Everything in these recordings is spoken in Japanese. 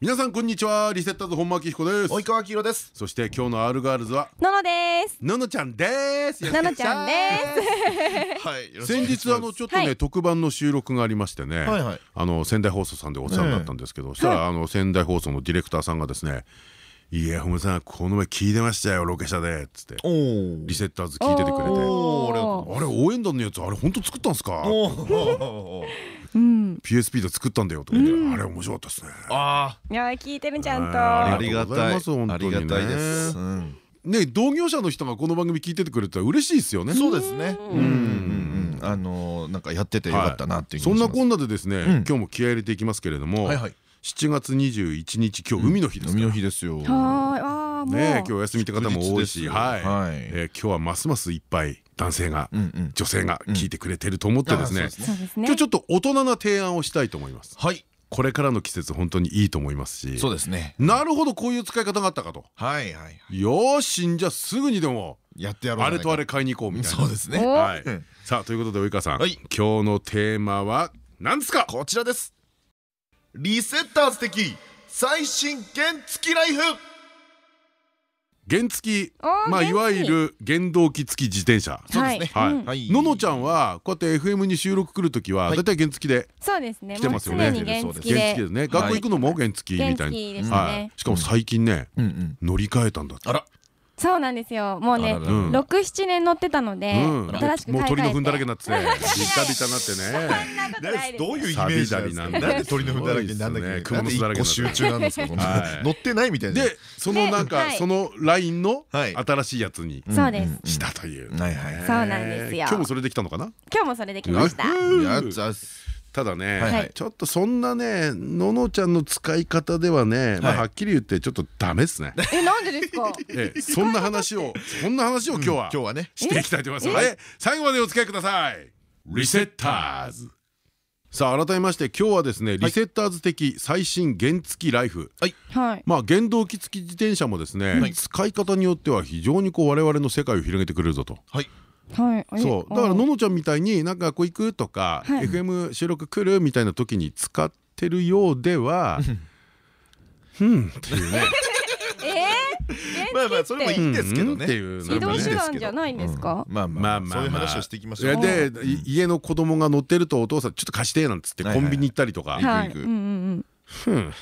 皆さんこんにちは。リセッターズ本間明彦です。及川明宏です。そして今日のアルガールズはののです。ののちゃんです。ののちゃんです。はい。先日あのちょっとね、はい。特番の収録がありましてね、はいはい。あの仙台放送さんでお世話になったんですけど、そしたらあの仙台放送のディレクターさんがですね「いやほめさんこの前聞いてましたよロケ車で」っつっておおリセッターズ聞いててくれて「おー。あれ応援団のやつあれ本当作ったんすか?」。PSP で作ったんだよとかあれ面白かったですね。あいや聞いてるちゃんと。ありがありがとうございたいます。本当にねありがたいです。うん。ね同業者の人がこの番組聞いててくれたら嬉しいですよね。そうですね。うん。うんうんあのーなんかやっててよかったなっていうそんなこんなでですね、ん。今日も気合い入れていきますけれども、はいはい。7月21日今日海の日ですから。海の日ですよ。はーい。ああもう。ねえ今日お休みって方も多いし、はい、はい。えー今日はますますいっぱい男性が、女性が聞いてくれてると思ってですね。今日ちょっと大人な提案をしたいと思います。はい。これからの季節本当にいいと思いますし、そうですね。なるほどこういう使い方があったかと。はいはいよーしじゃあすぐにでもやってやろうあれとあれか買いに行こうみたいな。そうですね。おはい。うん。さあということで及川さん、はい。今日のテーマは何ですか？こちらです。リセッターズ的最新原付ライフ原付おーまあいわゆる原動機付き自転車。そうですね。はい。ののちゃんはこうやって FM に収録来るときははい。だいたい原付でそうですね。来てますよね。原付で。原付ですね。学校行くのも原付みたい原に付ですはねい。しかも最近ね乗り換えたんだって。あらそうなんですよ。もうね六七年乗ってたのでうん。新しく買い替えて。もう鳥の糞だらけになってて。ビタビタになってね。どういうイメージなんです。かサビダリなん鳥の糞だらけになんだっけすごいですね。クモの巣だらけ集中なんですかそんなはい。乗ってないみたいな。でそのなんかはいそのラインのはい。新しいやつにそうです。したという。はいはいねそうなんですよ。今日もそれできたのかな？今日もそれできました。うん。やっちゃただね、はい。はいちょっとそんなねののちゃんの使い方ではね、まあ、はいはっきり言ってちょっとダメですね。えなんでですか？ええそんな話をそんな話を今日は今日はね。していきたいと思います。ので最後までお付き合いください。リセッターズ。さあ改めまして今日はですねリセッターズ的最新原付ライフ。はい。まあ原動機付き自転車もですね、はい。使い方によっては非常にこう我々の世界を広げてくれるぞと。はいはい。そう。だからののちゃんみたいになんかこう行くとか、はい。FM 収録来るみたいな時に使ってるようでは うんっていうね。えまあまあそれもいいんですけどね。うん。っていうー、移動手段じゃないんですか？まあまあまあまあ。そういう話をしていきましょう。でい家の子供が乗ってるとお父さんちょっと貸してなんつってコンビニ行ったりとか。はい。行くうんうん。うん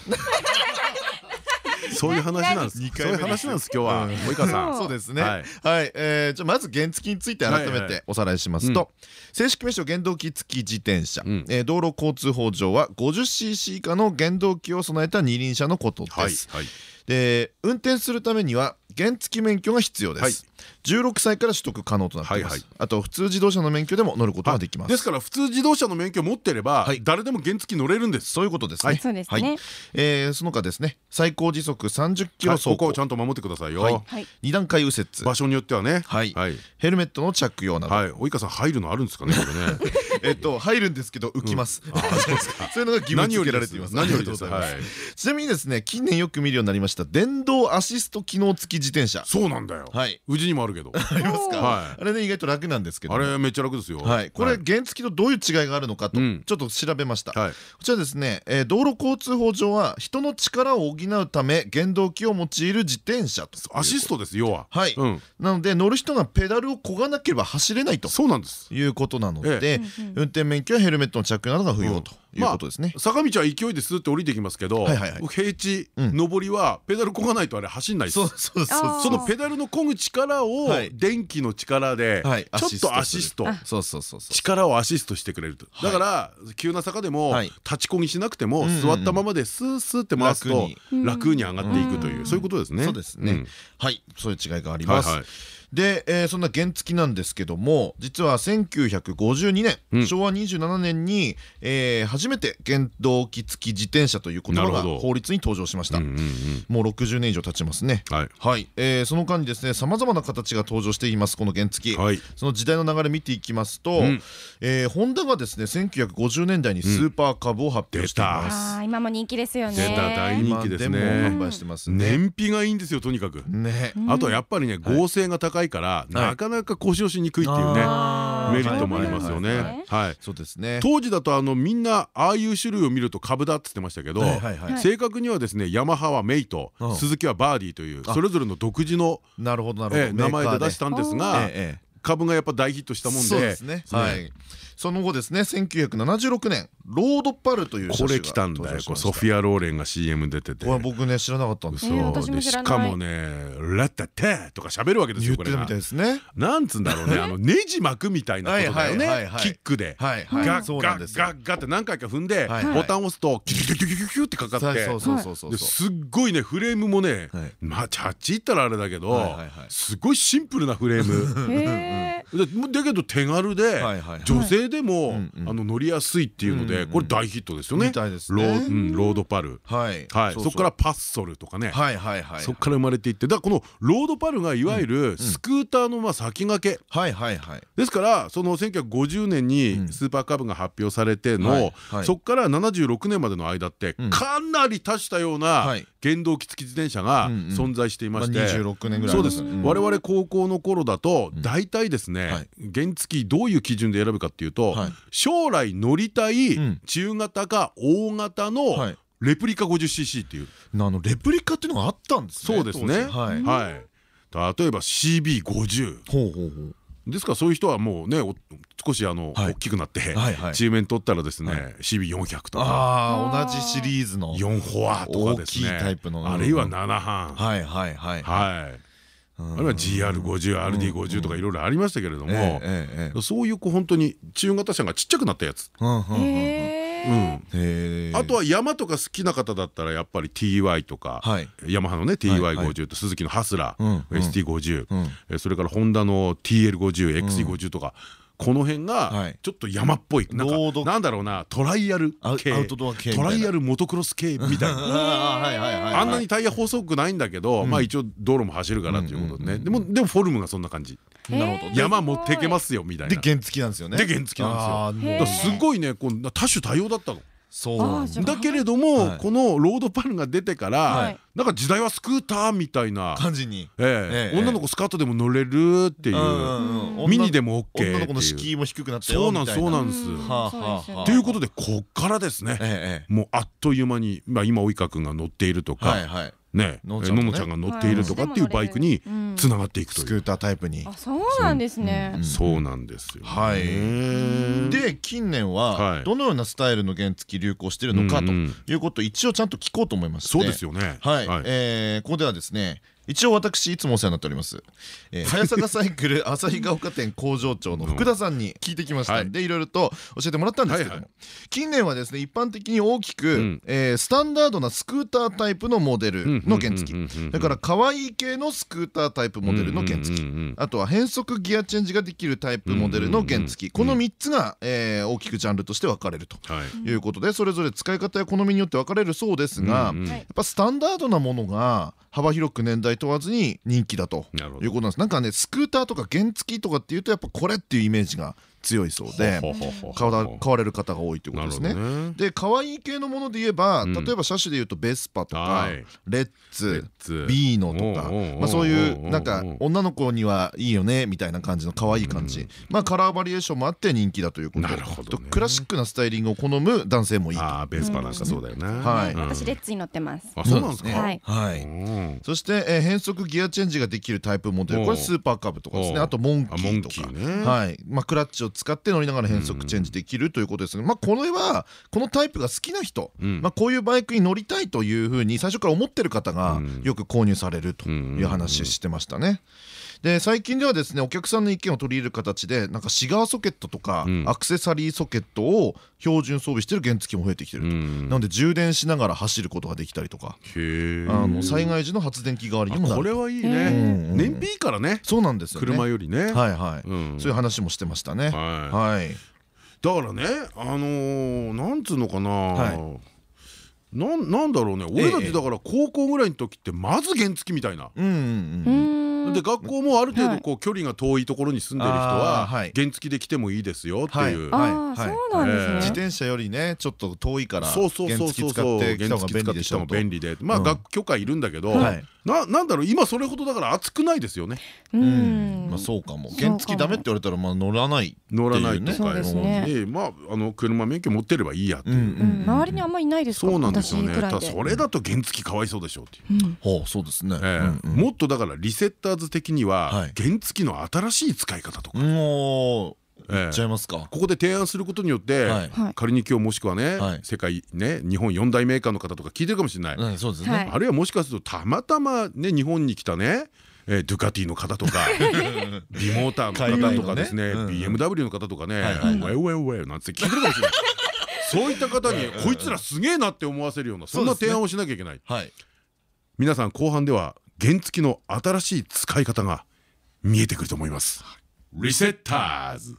そういう話なんです。二そういう話なんです今日は。及川さん。そう。ですね。ははい。いえーじゃあまず原付について改めておさらいしますと。正式名称原動機付き自転車。道路交通法上は 50cc 以下の原動機を備えた二輪車のことはいですはい。で運転するためには原付免許が必要です、16歳から取得可能となっています、はいはい。あと普通自動車の免許でも乗ることができます。ですから普通自動車の免許を持ってればはい。誰でも原付乗れるんです。そういうことですね、はい。そうですはい。ね。えーその他ですね。最高時速30キロはい走行。ここをちゃんと守ってくださいよ。はい。はい。二段階右折。場所によってはね。はい。はい。ヘルメットの着用など、はい。及川さん入るのあるんですかねこれね。えっと入るんですけど浮きます、あそうですか。そういうのが義務付けられています。何よりです。ちなみにですね近年よく見るようになりました電動アシスト機能付き自転車。そうなんだよ。はい。うちにもあるけど。ありますか、はい。あれね意外と楽なんですけど。あれめっちゃ楽ですよ。はい、これ原付とどういう違いがあるのかとうん。ちょっと調べました、はい。こちらですね、えー道路交通法上は人の力を補うため原動機を用いる自転車とアシストです要は。はい、うん。なので乗る人がペダルを漕がなければ走れないと。そうなんです。いうことなので、え。運転免許やヘルメットの着用などが不要ということですね、坂道は勢いでスーって降りてきますけど平地うん。上りはペダル漕がないとあれ走んないです。そのペダルの漕ぐ力をはい。電気の力ではい。ちょっとアシストそうそうそうそう。力をアシストしてくれると。だから急な坂でもはい。立ちこぎしなくても座ったままでスースーって回すと楽に。上がっていくというそういうことですね。そうですね、ん。はい。そういう違いがあります、はいはいで、えーそんな原付なんですけども実は1952年、うん。昭和27年に、えー初初めて原動機付き自転車という言葉が法律に登場しました。うんうんうん。もう60年以上経ちますね。はい。はい、えーその間にですねさまざまな形が登場していますこの原付。き、はい。その時代の流れ見ていきますと、ん。えーホンダがですね1950年代にスーパーカブを発表しています、あー今も人気ですよね。出た大人気ですね。今でも販売してますね。燃費がいいんですよとにかく。ね。あとはやっぱりね合成が高いからなかなか故障しにくいっていうねメリットもありますよね。はい。そうですね。当時だとあのみんなああいう種類を見ると株だっつってましたけど正確にはですねヤマハはメイトうん。スズキはバーディーというそれぞれの独自のなるほどなるほど。ええ名前で出したんですがカブがやっぱ大ヒットしたもんそうでですね。はい。その後ですね1976年ロードパルというこれ来たんだよ。こうソフィア・ローレンが CM 出てて。僕ね知らなかったんです。よしかもね「ラッタッタ」とか喋るわけですよこれが言ってるみたいですね。なんつうんだろうね。あのネジ巻くみたいなことだよね。はいはいはいはい。キックで。はいはい。ガッガッガッガッって何回か踏んではいボタンを押すとキュキュキュキュキュキュってかかって。そうそうそうそうそう。ですっごいねフレームもねはい。まあチャッチいったらあれだけどはいはいはい。すごいシンプルなフレームだけど手軽で女性でも乗りやすいっていうのでこれ大ヒットですよね。ロね。ードパル。はい。はい。そこからパッソルとかね。はいはいはいそこから生まれていって。だからこのロードパルがいわゆるスクーターのまあ先駆け。はいはいはい。ですからその1950年にスーパーカブが発表されてはいのはい。そこから76年までの間ってん。かなり多種多様なはい。原動機付き自転車が存在していまして。まあ26年ぐらい。そうです。ん我々高校の頃だと大体ですね。はい。原付どういう基準で選ぶかっていうとはい。将来乗りたいうん。中型か大型はのい。レプリカ 50cc っていう。あのレプリカっていうのがあったんですね。そうですね。はい。はい。例えば CB50 ほうほうほう。ですからそういう人はもうねお少しあのはい。大きくなってはいはい。中面取ったらですはね CB400 とか。ああ同じシリーズの。4フォアとかですね。大きいタイプの。あるいは7半。はいはいはい。はい。うんあるいは GR50RD50 とかいろいろありましたけれどもそういうこう本当に中型車がちっちゃくなったやつ。えうんうんうん。うんへうん。えへえあとは山とか好きな方だったらやっぱり TY とかはい。ヤマハのね TY50 とスズキのハスラー ST50 うん。えそれからホンダの TL50XT50 とかこの辺がはい。ちょっと山っぽい。なんだろうなトライアル系。トライアルモトクロス系 みたいな。あんなにタイヤ細くないんだけどまあ一応道路も走るからっていうことでね。でもでもフォルムがそんな感じ。なるほど山持っていけますよみたいな。で原付なんですよね。で原付なんですよ。すごいねこう多種多様だったの。そうだけれども、はい。このロードパルが出てから、はい。なんか時代はスクーターみたいな、感じに。女の子スカートでも乗れるっていう、うんミニでも OK 女の子の敷居も低くなったそうなんよみたいそうなんです。ということでこっからですね、ええもうあっという間に、まあ、今及川君が乗っているとか、はいはいね。のののちゃんが乗っているとかっていうバイクにうん。つながっていくという、スクータータイプに。あそうなんですね。そうなんですよね。はい。でで近年ははい。どのようなスタイルの原付流行しているのかということを一応ちゃんと聞こうと思いまして。そうですよね。はい、えーここではですね一応私いつもお世話になっております、えー、早坂サイクル旭ヶ丘店工場長の福田さんに聞いてきましたんで、い、ろいろと教えてもらったんですけども、近年はですね一般的に大きく、ん。えースタンダードなスクータータイプのモデルの原付うんうんうんうん。うんそれから可愛い系のスクータータイプモデルの原付あとは変速ギアチェンジができるタイプモデルの原付この3つが、えー大きくジャンルとして分かれるとはい。いうことでそれぞれ使い方や好みによって分かれるそうですが、やっぱスタンダードなものが幅広く年代問わずに人気だということなんです。なんかねスクーターとか原付とかっていうとやっぱこれっていうイメージが強いそうで買われる方が多いということですね。で可愛い系のもので言えば、ん。例えば車種で言うとベスパとか、はい。レッレツ。ビーノとかそういうなんか女の子にはいいよねみたいな感じの可愛い感じ、まあカラーバリエーションもあって人気だということなるほどね。とクラシックなスタイリングを好む男性もいいとああベースパなんかそうだよね。はいうん。私レッツに乗ってます。あそうなんですか？はい。そして、えー変速ギアチェンジができるタイプモデル。これスーパーカブとかですね。あとモンキあモンーとかキーね。はい。まあ、クラッチを使って乗りながら変速チェンジできるということですが、まあ、これはこのタイプが好きな人、うん。まあ、こういうバイクに乗りたいというふうに最初から思ってる方がうん。よく購入されるという話してましたね。で最近ではですねお客さんの意見を取り入れる形でなんかシガーソケットとか、うん。アクセサリーソケットを標準装備してる原付も増えてきてると、うんなので充電しながら走ることができたりとか。あの災害時の発電機代わりにもなるこれはいいへね。ー燃費いいからね。そうなんですよね。車よりね。はいはい、うん。そういう話もしてましたね。はいはい。だからねあのーなんつうのかな、はなんなんだろうね。俺たちだから高校ぐらいの時ってまず原付みたいな。うんうんううん。んで学校もある程度こう距離が遠いところに住んでる人あは原付で来てもいいですよっていう。はい。ああそうなんですね。自転車よりねちょっと遠いからそうそうそうそう原付使ってきた原付使方が便利で。まあうん。学許可いるんだけどはいななんだろう今それほどだから熱くないですよね。ううん。んまあそうかも。原付ダメって言われたらまあ乗らない乗らないとかでまああの車免許持ってればいいやっていう。うんうん周りにあんまりいないですか？そうなんですよね。ただ私くらいでそれだと原付かわいそうでしょうっていう。うん。ほうそうですね。ええ。もっとだからリセッターズ的にははい。原付の新しい使い方とか、もうええいっちゃいますか。ここで提案することによって、仮に今日もしくはね、はい。世界ね日本四大メーカーの方とか聞いてるかもしれない、うんそうですはい。ねあるいはもしかするとたまたまね日本に来たねえードゥカティの方とか ビモーターの方とかですね BMW の方とかね「ウェイウェイウェイ」なんて聞いてるかもしれない。そういった方にこいつらすげえなって思わせるようなそんな提案をしなきゃいけない。はい。皆さん後半では原付の新しい使い方が見えてくると思います。リセッターズ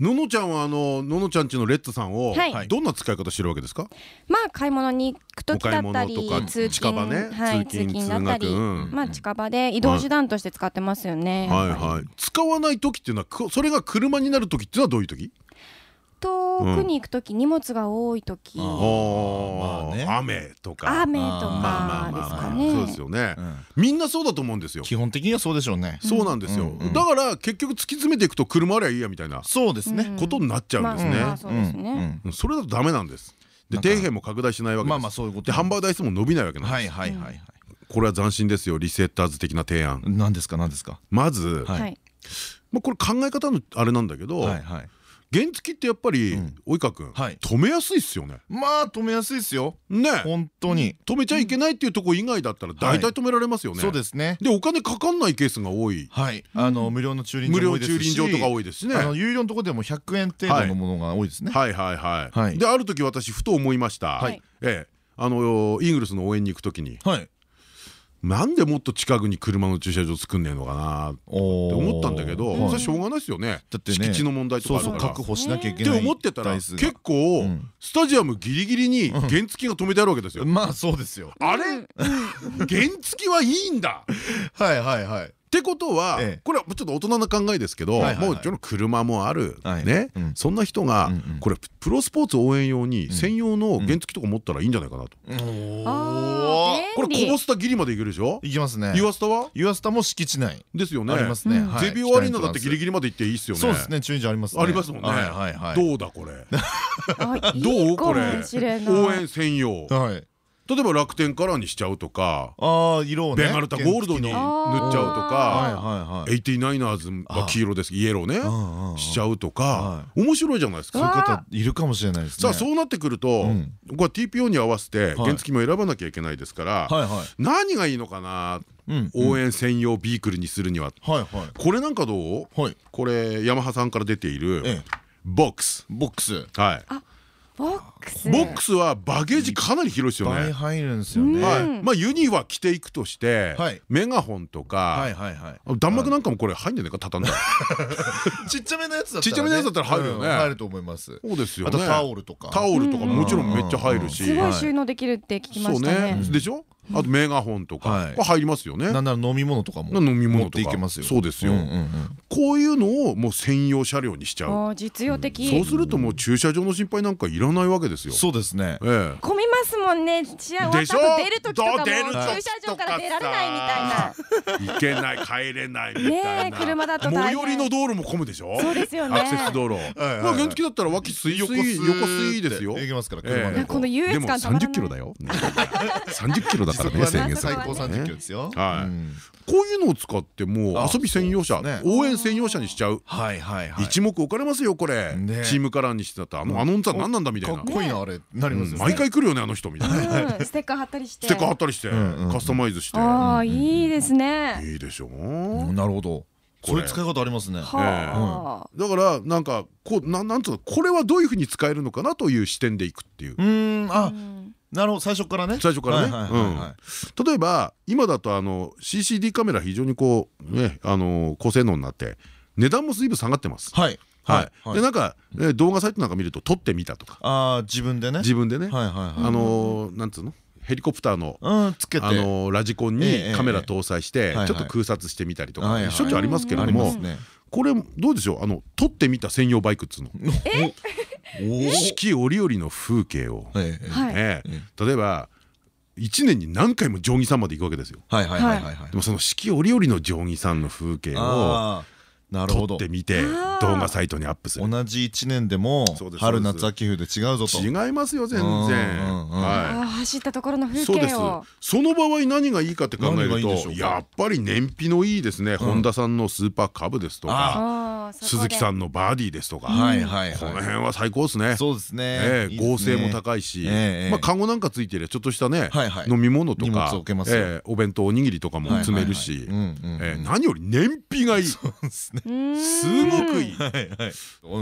ののちゃんはあのののちゃんちのレッツさんをはい。どんな使い方してるわけですか？まあ買い物に行く時だったり通近場ね。勤はい通勤だったりまあ近場で移動手段として使ってますよね。はいはい。使わない時っていうのはくそれが車になる時っていうのはどういう時？遠くに行く時荷物が多い時雨とか雨とかですかね。そうですよね。うん。みんなそうだと思うんですよ。基本的にはそうでしょうね。そうなんですよ。だから結局突き詰めていくと車ありゃいいやみたいなそうですね。ことになっちゃうんですね。あそれだとダメなんです。で底辺も拡大しないわけです。まあまあそういうこと。で販売台数も伸びないわけなんです。はいはいはいはい。これは斬新ですよリセッターズ的な提案。何ですか何ですか？まずまあこれ考え方のあれなんだけどはいはい原付ってやっぱりうん。及川君はい。止めやすいっすよね。まあ止めやすいですよ。ね。本当に。止めちゃいけないっていうところ以外だったら大体止められますよね。そうですね。でお金かかんないケースが多い。はい。あの無料の駐輪無料場も多いですし。駐輪場とか多いですしね。有料のところでも100円程度のものが多いですね。はいはいはい、はい。である時私ふと思いました、はい。ええ。あのイーグルスの応援に行く時に。はいなんでもっと近くに車の駐車場作んねえのかなってお思ったんだけど、はい。それはしょうがないですよね。だってね敷地の問題とか確保しなきゃいけってない思ってたら結構、うん。スタジアムギリギリに原付が止めてあるわけですよ。まあそうですよ。あれ？原付はいいんだ。はいはいはいってことは、ええ。これはちょっと大人の考えですけど、もうちょっと車もある、はいね、うん。そんな人が、うんうん。これプロスポーツ応援用に専用の原付とか持ったらいいんじゃないかなと、これ便利。こぼしたギリまでいけるでしょ？いきますね。岩下は？岩下も敷地内。ですよね。ありますね。ゼビオアリーナだってギリギリまで行っていいっすよね。そうですね。駐輪場ありますね。ありますもんね、どうだこれ？どいうかこれ応援専用。はい例えば楽天カラーにしちゃうとかああ色をねベガルタゴールドに塗っちゃうとはいかはいはい。エイティナイナーズは黄色です。イエローね。しちゃうとかは面白いじゃないですか。そういう方いるかもしれないですね。さあそうなってくるとうん。これ TPO に合わせて原付も選ばなきゃいけないですからはいはい。何がいいのかなうん応援専用ビークルにするには。はいはい。これなんかどう？はい。これヤマハさんから出ているええ。ボックス。ボックス。はいボックス。ボックスはバゲージかなり広いですよね。倍入るんですよね。まあユニは着ていくとしてはい。メガホンとはかいはい。弾幕なんかもこれ入んじゃないか？畳んだら。ちっちゃめのやつだったらね。ちっちゃめのやつだったら入るよね。うん入ると思います。そうですよね。あとタオルとか。タオルとかもちろんめっちゃ入るし。すごい収納できるって聞きましたね。ね。でしょ？あとメガホンとか入りますよね。なんなら飲み物とかも飲み物持っていけますよ。そうですよ。こういうのをもう専用車両にしちゃう。実用的。そうするともう駐車場の心配なんかいらないわけですよ。そうですね。ええ。混みますもんね。試合終わったでしょ？後出る時とかも出る駐車時場から出られないみたいな。行けない帰れないみたいねえな車だと最寄りの道路も混むでしょ？そうですよね。アクセス道路。まあ原付だったら脇水水横水ですよ。行けますからええ。車でこの優越でも感たまらない。30キロだよ。30キロだからね制限速最高30キロですよ。はい。うん。こういうのを使ってもうあ遊び専用車応援専用車にしちゃう。はいはいはい。一目置かれますよこれ。ね。チームカラーにしてたってあのあの歌何なんだみたいな。かっこいいなあれなります毎回来るよねあの人みたいなうん。ステッカー貼ったりして。ステッカー貼ったりしてカスタマイズして。ああいいですね。いいでしょう。んなるほど。そういう使い方ありますね。はだからなんかこうなんなんつうのこれはどういうふうに使えるのかなという視点でいくっていう。うーんああなるほど最初からね。最初からね。例えば今だとあの CCD カメラ非常にこうねあの高性能になって値段も随分下がってます。はい。はい。でなんかえー動画サイトなんか見ると撮ってみたとか。ああ自分でね。自分でね。はいはいはい。あのーなんつうの？ヘリコプターのラジコンにええカメラ搭載してええ。ちょっと空撮してみたりとかしょっちゅうありますけれあどもこれどうでしょう？あの撮ってみた専用バイクっつうの。おお四季折々の風景を。え例えば1年に何回も定規山まで行くわけですよ。はいはいはいはいはい。でもその四季折々の定規山の風景を撮ど。ってみて動画サイトにアップする。同じ一年でも春夏秋冬で違うぞと。違いますよ全然。走ったところの風いそうです。景をその場合何がいいかって考えるとやっぱり燃費のいいですね。ホンダさんのスーパーカブですとか鈴木さんのバーディーですとかはいはいこのはい辺は最高ですね。そうですね。合成も高いしええまあカゴなんかついてりゃちょっとしたねはいはい。飲み物と荷かお弁当おにぎりとかも詰めるし何より燃費がいい。すうーんごくいい。はいはい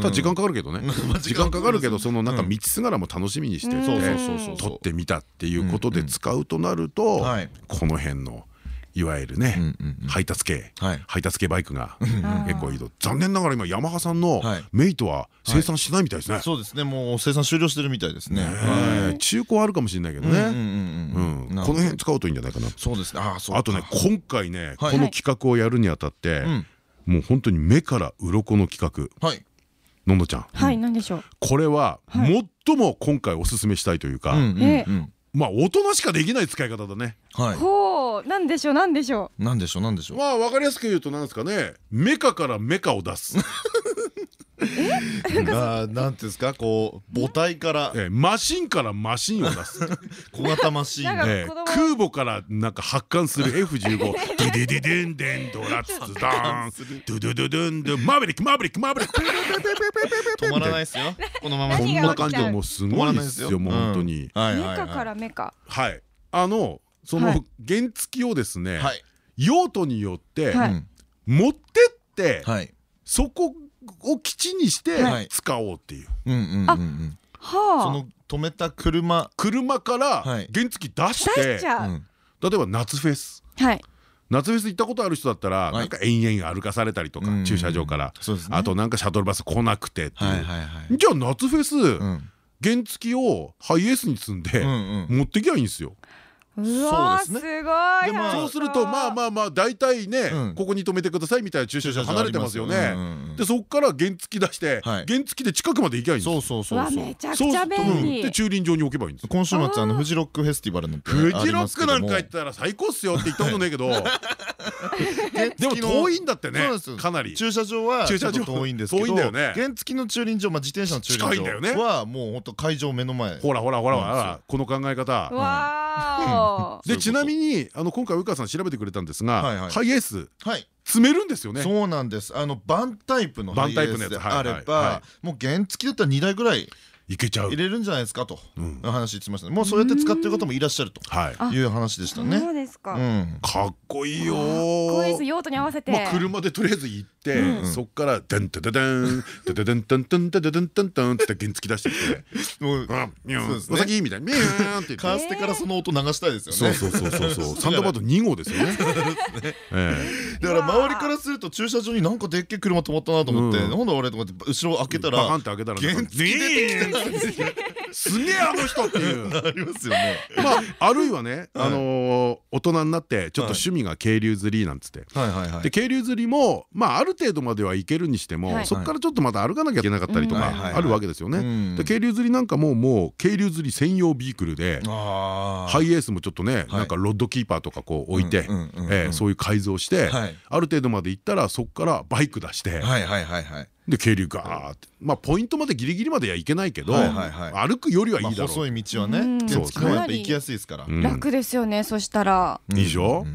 ただ時間かかるけどね。まあ時間かかる。けどそのなんか道すがらも楽しみにしてうんそうそうてそうそう。撮ってみたっていうことで使うとなるとはい。この辺のいわゆるね配達系はい。配達系バイクがん結構いいと。残念ながら今ヤマハさんのはい。メイトは生産しないみたいですね。そうですね。もう生産終了してるみたいですね。え。え中古はあるかもしれないけどね。この辺使うといいんじゃないかな。そうです。ねあとね今回ねこはい。の企画をやるにあたってんもう本当に目から鱗の企画。はい。のんのちゃん。はい何でしょう？これは最も今回おすすめしたいというかうんまあ大人しかできない使い方だね。はい。ほうなんでしょうなんでしょなんでしょうなんでしょう？まあ分かりやすく言うとなんですかね。メカからメカを出すあー なんていうんですかこう母体から。ええマシンからマシンを出す。小型マシン。空母からなんか発艦する F15 ドゥデデデンデンドラツツダーン。ドゥドゥドゥドゥンドゥンマーベリックマーベリック。マーベリック止まらないですよ。このままこんな感じでもうすごいですよもう本当に。はいはいうメカかはらメカ。はい。あのそのはい。原付をですね用途によって持ってってはい。そこを基地にしてはい。使おうっていう。うんうんうんうん。そはあ。の止めた車車からはい。原付出し出して例えば夏フェス。はい。夏フェス行ったことある人だったらい。なんか延々歩かされたりとかうん。駐車場から。あとなんかシャトルバス来なくてっていう。じゃあ夏フェスうん。原付をハイエースに積んで持ってきゃいいんですよ。うわーそうですすごい。でまあそうするとまあまあまあ大体ねうん。ここに止めてくださいみたいな駐車場離れてますよね。でそこから原付出してはい。原付で近くまで行きゃいいんですよ。そうそううわそう。そうめちゃくちゃそうすると便利で駐輪場に置けばいいんですよ。今週末あのフジロックフェスティバルなんてねフジロックなんか行ったら最高っすよって言ったことねえけど。でも遠いんだってねかなり。駐車場は駐車場遠いんですけど遠いんだよね。原付の駐輪場まあ自転車の駐近いんだよね。輪場はもう本当会場目の前。ほらほらほらほらこの考え方。わー。でちなみにあの今回及川さん調べてくれたんですがハイエースはい。積めるんですよね。そうなんです。あのバンタイプのハイエバンタイプのースであればもう原付だったら2台ぐらいいけちゃう。入。れるんじゃないですかとうん。話してましたね。もうそうやって使ってる方もいらっしゃるとはい。う話でしたそね。うですか。うん。かっこいいよかっこいいです。用途に合わせて。まあ車でとりあえず行って、うんそっから「デンテデデンテデデンテンテンテデデンテンテン」って原付出してきてもう「あミューンそうですねお先」みたいな「ミューン」ってカー言って。ステからその音流したいですよねそうそうそうそうそうサンダーバード2号ですよね。えだから周りからすると駐車場になんかでっけえ車止まったなと思ってうんなんだ俺と思って後ろ開けたえバカンらって開けたら原付出てきてねえすげえあの人っていう。ありますよねまああるいはね、はいあのー大人になってちょっと趣味が渓流釣りなんつって。で渓流釣りもまあある程度までは行けるにしても、はい。そこからちょっとまた歩かなきゃいけなかったりとかあるわけですよね。うん。で渓流釣りなんかももう渓流釣り専用ビークルであハイエースもちょっとねなんかロッドキーパーとかこう置いてそういう改造してはい。ある程度まで行ったらそこからバイク出してはいはいはいはいで渓流ガーって。まあポイントまでギリギリまでは行けないけど歩くよりはいまあいだろう。細い道はね行きやすいですから。うん。楽ですよねそしたら。いいでしょ？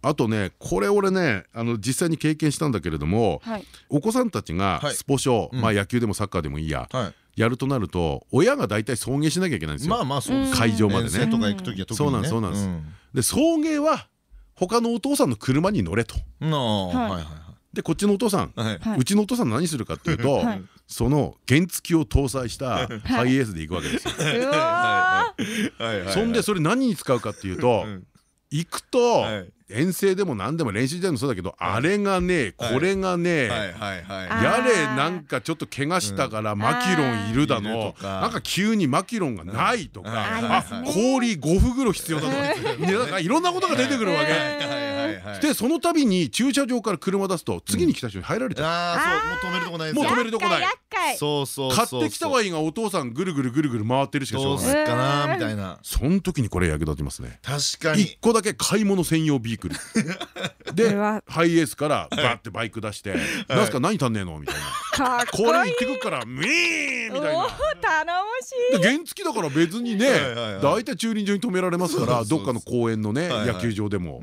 あとねこれ俺ねあの実際に経験したんだけれどもはい。お子さんたちがはい。スポ少うん。まあ野球でもサッカーでもいいやはい。やるとなると親が大体送迎しなきゃいけないんですよ。まあまあそうです会場までね。遠征とか行く時は特にね。そうなんですそうなんで送迎は他のお父さんの車に乗れと。はいはいでこっちのお父さんうちのお父さん何するかっていうとはい。その原付を搭載したハイエースで行くわけですよ。そんでそれ何に使うかっていうとうん行くとはい。遠征でも何でも練習時代もそうだけどあれがねこれがねやれなんかちょっと怪我したからマキロンいるだのなんか急にマキロンがないとかうんあ氷5袋必要だとか。ねなんかいろんなことが出てくるわけ。でその度に駐車場から車出すと次に来た人に入られてああそうもう止めるとこないですもうよ止めるとこない。そうそう買ってきたはいいがお父さんぐるぐるぐるぐる回ってるしかしょうがない。すっかなみたいな。その時にこれ役立ちますね。確かに。一個だけ買い物専用ビークル。でハイエースからバーってバイク出して「なんすか何足んねえの?」みたいな「かっこいい。これ行ってくっからミーン!」みたいな。頼もしい。で原付だから別にね大体駐輪場に止められますからどっかの公園のね野球場でも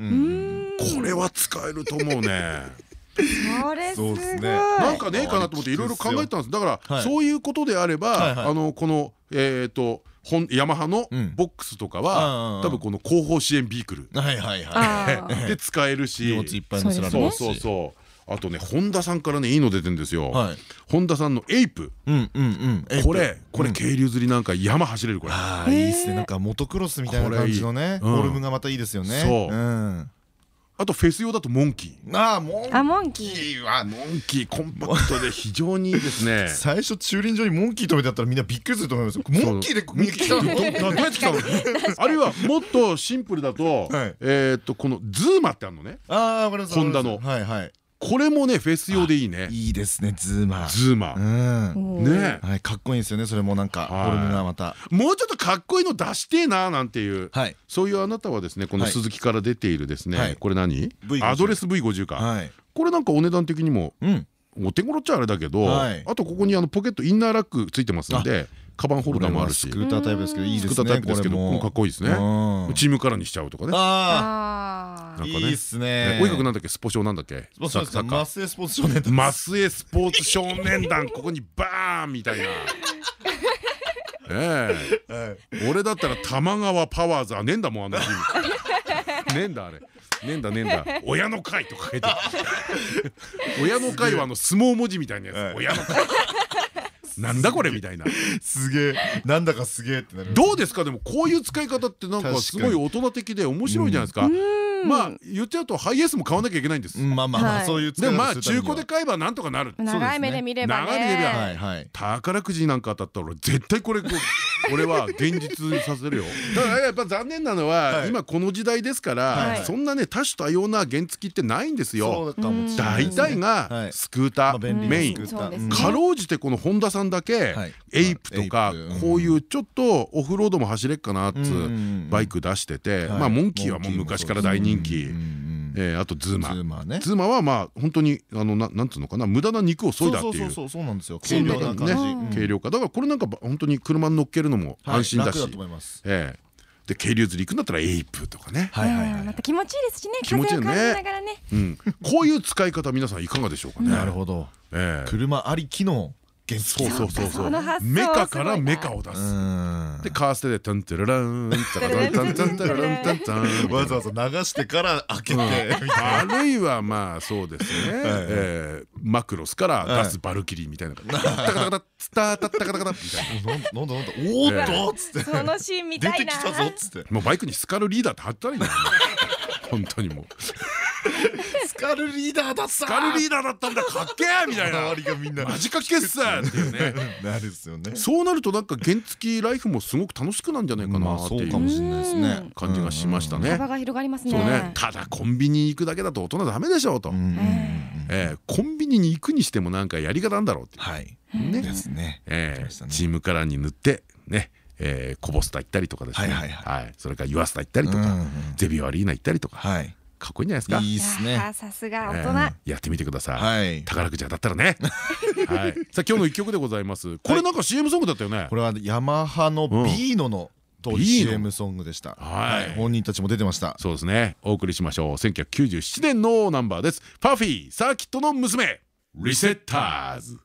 これは使えると思うね。それすごい。そうっすね。なんかねえかなと思っていろいろ考えてたんです。だからはい。そういうことであれはいばはい。あのこのえっとホンヤマハのうん。ボックスとかは多分この後方支援ビークル。はいはいはあー。で使えるし。い荷物いっぱい乗せられそうそうそう。あとねホンダさんからねいいの出てんですよ。はい。ホンダさんのエイプ。うんうんうん。これこれうん渓流釣りなんか山走れるこれ。ああいいっすね。なんかモトクロスみたいな感じのねフォルムがまたいいですよね。そう。うんあとフェス用だとモンキー。ああモンあモンキキーーはモンキーコンパクトで非常にいいですね。最初駐輪場にモンキー止めてあったらみんなびっくりすると思いますよ。モンキーで来たの？どうやって来たの。あるいはもっとシンプルだとはい。えっとこのズーマってあるのね。ああわかります。ホンダの。はいはいこれもねフェス用でいいね。いいですねズーマー。ズーマー。ね。はいかっこいいんですよねそれもなんかフはい。ォルムがまた。もうちょっとかっこいいの出してえななんていうはい。そういうあなたはですねこのはい。鈴木から出ているですはい。ねこれ何？V50 アドレス V50 か。はい。これなんかお値段的にもうんお手頃っちゃあれだけどはい。あとここにあのポケットインナーラックついてますんでカバンホルダーもあるし。スクータータイプですけどいいですねスクータータイプですけどかっこいいですね。うん。チームカラーにしちゃうとかね。ああなんかね。あいいっすね。ねおいかくなんだっけ？スポ少なんだっけマスエスポーツ少年団マスエスポーツ少年団。ここにバーンみたいな。え。はい。え、俺だったら玉川パワーズあねえんだもんあのチーム。ねえんだあれ。ねえんだねえんだ。親の会とか書いて。親の会はあの相撲文字みたいなやつ。はい親の会。なんだこれみたいな。すげえなんだかすげえってなるどうですか？でもこういう使い方ってなんかすごい大人的で面白いじゃないですか。まあ言っちゃうとハイエースも買わなきゃいけないんです。うんまあまあそういう使でもまあ中古で買えばなんとかなる。長い目で見れば長い目で見れば。ねはいはい。宝くじなんか当たったら俺絶対これこう 俺は現実にさせるよ。だからやっぱ残念なのは、はい今この時代ですから、はい。そんなね多種多様な原付ってないんですそよ大体がはい。スクーターメイン。かろうじてこのホンダさんだけはい。エイプとかこういうちょっとオフロードも走れっかなっつバイク出しててはい。まあモンキーはもう昔から大人気うんうんうんえーあとズーマ。ズーマーね。ズーマはまあ本当にあのななんつうのかな？無駄な肉を削いだっていう。そうそうそうそうなんですよ。軽量な感じ。ね。うん。軽量化だからこれなんか本当に車に乗っけるのもはい安心だし。楽だと思います。ええ。で渓流釣り行くんだったらエイプとかね、はいはいはいうんまた気持ちいいですしね。気持ちいいね。うん、こういう使い方皆さんいかがでしょうかね。なるほど。ええ。車ありきの原付そうそうそうメカからメカを出うす。ん。でカーステでタンテララン。タラランタンタンタラランタンタンわざわざ流してから開けてあるいはまあそうですね、ええマクロスから出すバルキリーみたいな感じ、タカタカタツタタタカタカタみたいななんだなんだおーっとっつってそのシーン見出たいなてきたぞっつってもうバイクにスカルリーダーって貼ったらいいんだよね本当にもう スカルリーダーだったスカルリーダーだったんだ。かっけえみたいな。周りがみんな。マジかけっすっていうね。なるっすよね。そうなるとなんか原付ライフもすごく楽しくなんじゃないかまあなっていそうかもしれないですね。感じがしましたね。幅が広がりますそうね。ねただコンビニに行くだけだと大人ダメでしょうと、コンビニに行くにしてもなんかやり方なんだろうっていう、はい。ね。ですね。チームカラーに塗ってね。えーコボスタ行ったりとかですね。はいはいははい。それからユアスタ行ったりとかゼビオアリーナ行ったりとか。はいかっこいいんじゃないですか。いいっすねさすが大え人ーやってみてください。はい宝くじ当たったらね。はい。さあ今日の一曲でございます。これなんか CM ソングだったよねこ。れはヤマハのうんビーノ？の当時 Beano CM ソングでしたはい本人たちも出てましたそうですね。お送りしましょう。1997年のナンバーです。パフィーサーキットの娘リセッターズ。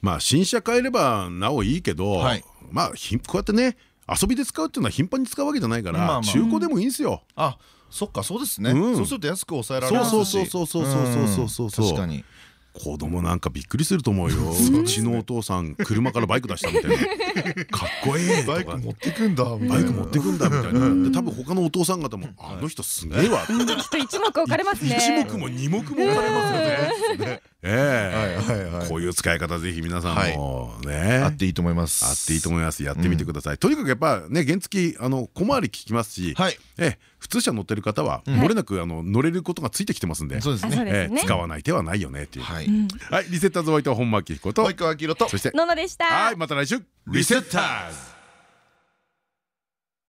まあ新車買えればなおいいけど、はいまあこうやってね遊びで使うっていうのは頻繁に使うわけじゃないから、まあまあ中古でもいいんですよ。あそっかそうですね、そうすると安く抑えられますそうそうそうそうそうそうそう確かに。子供なんかびっくりすると思うよ。うちのお父さん車からバイク出したみたいな。かっこいいバイク持ってくんだ。バイク持ってくんだみたいな。多分他のお父さん方もあの人すげえわ。ちょっと一目置かれますね。一目も二目も置かれますよね。え。えこういう使い方ぜひ皆さんもね。あっていいと思います。あっていいと思います。やってみてください。とにかくやっぱね原付あの小回り効きますしええ普通車乗ってる方は漏れなくあの乗れることがついてきてますんでそうですね。使わない手はないよねっていう。はい。はい。リセッターズお相手は本間明彦と及川明宏とののでした。はい。また来週。リセッターズ